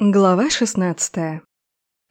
Глава 16.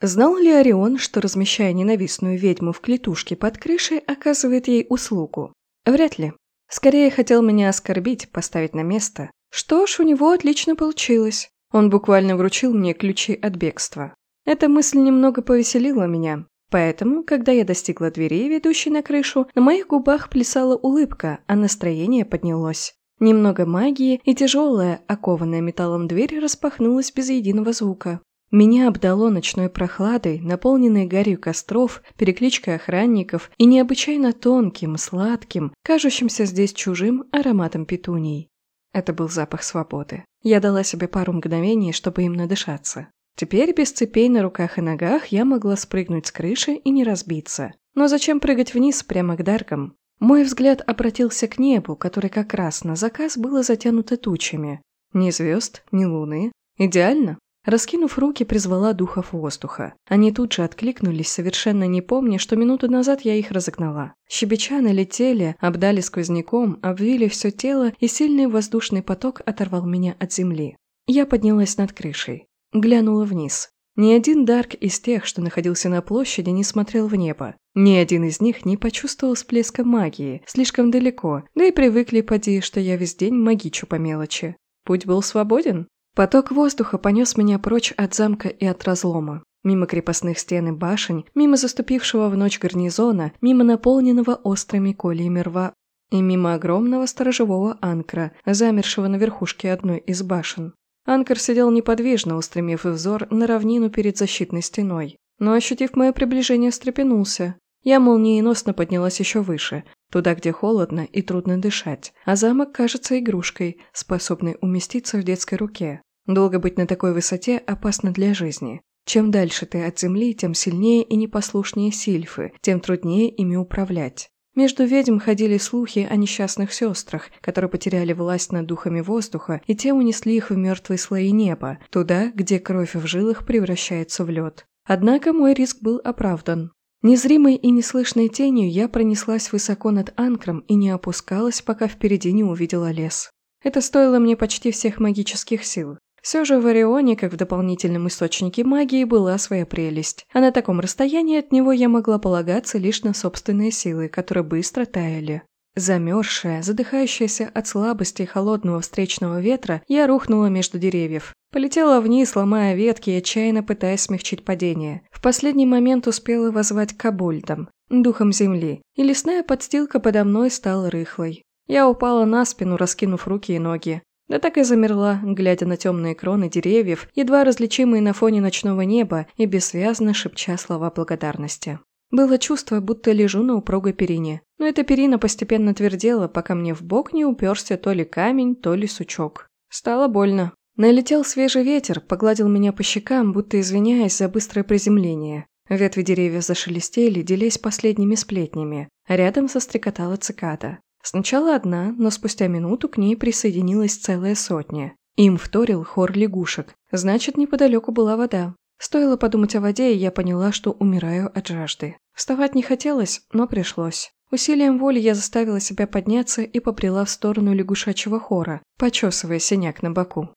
Знал ли Орион, что, размещая ненавистную ведьму в клетушке под крышей, оказывает ей услугу? Вряд ли. Скорее хотел меня оскорбить, поставить на место. Что ж, у него отлично получилось. Он буквально вручил мне ключи от бегства. Эта мысль немного повеселила меня. Поэтому, когда я достигла двери, ведущей на крышу, на моих губах плясала улыбка, а настроение поднялось. Немного магии, и тяжелая, окованная металлом дверь распахнулась без единого звука. Меня обдало ночной прохладой, наполненной гарью костров, перекличкой охранников и необычайно тонким, сладким, кажущимся здесь чужим ароматом петуний. Это был запах свободы. Я дала себе пару мгновений, чтобы им надышаться. Теперь без цепей на руках и ногах я могла спрыгнуть с крыши и не разбиться. Но зачем прыгать вниз прямо к даркам? Мой взгляд обратился к небу, который как раз на заказ было затянуто тучами. Ни звезд, ни луны. Идеально. Раскинув руки, призвала духов воздуха. Они тут же откликнулись, совершенно не помня, что минуту назад я их разогнала. Щебеча налетели, обдали сквозняком, обвили все тело, и сильный воздушный поток оторвал меня от земли. Я поднялась над крышей. Глянула вниз. Ни один Дарк из тех, что находился на площади, не смотрел в небо. Ни один из них не почувствовал всплеска магии, слишком далеко, да и привыкли поди, что я весь день магичу по мелочи. Путь был свободен. Поток воздуха понес меня прочь от замка и от разлома. Мимо крепостных стен и башен, мимо заступившего в ночь гарнизона, мимо наполненного острыми кольями рва и мимо огромного сторожевого анкра, замершего на верхушке одной из башен. Анкер сидел неподвижно, устремив взор на равнину перед защитной стеной. Но, ощутив мое приближение, встрепенулся. Я молниеносно поднялась еще выше, туда, где холодно и трудно дышать, а замок кажется игрушкой, способной уместиться в детской руке. Долго быть на такой высоте опасно для жизни. Чем дальше ты от земли, тем сильнее и непослушнее сильфы, тем труднее ими управлять. Между ведьм ходили слухи о несчастных сестрах, которые потеряли власть над духами воздуха, и те унесли их в мертвые слои неба, туда, где кровь в жилах превращается в лед. Однако мой риск был оправдан. Незримой и неслышной тенью я пронеслась высоко над анкром и не опускалась, пока впереди не увидела лес. Это стоило мне почти всех магических сил. Все же в Орионе, как в дополнительном источнике магии, была своя прелесть, а на таком расстоянии от него я могла полагаться лишь на собственные силы, которые быстро таяли. Замерзшая, задыхающаяся от слабости холодного встречного ветра, я рухнула между деревьев. Полетела вниз, ломая ветки и отчаянно пытаясь смягчить падение. В последний момент успела возвать кобольдом, духом земли, и лесная подстилка подо мной стала рыхлой. Я упала на спину, раскинув руки и ноги. Да так и замерла, глядя на темные кроны деревьев, едва различимые на фоне ночного неба и бессвязно шепча слова благодарности. Было чувство, будто лежу на упругой перине, но эта перина постепенно твердела, пока мне в бок не уперся то ли камень, то ли сучок. Стало больно. Налетел свежий ветер, погладил меня по щекам, будто извиняясь за быстрое приземление. Ветви деревьев зашелестели, делясь последними сплетнями, рядом сострекотала цикада. Сначала одна, но спустя минуту к ней присоединилась целая сотня. Им вторил хор лягушек, значит, неподалеку была вода. Стоило подумать о воде, и я поняла, что умираю от жажды. Вставать не хотелось, но пришлось. Усилием воли я заставила себя подняться и попрела в сторону лягушачьего хора, почесывая синяк на боку.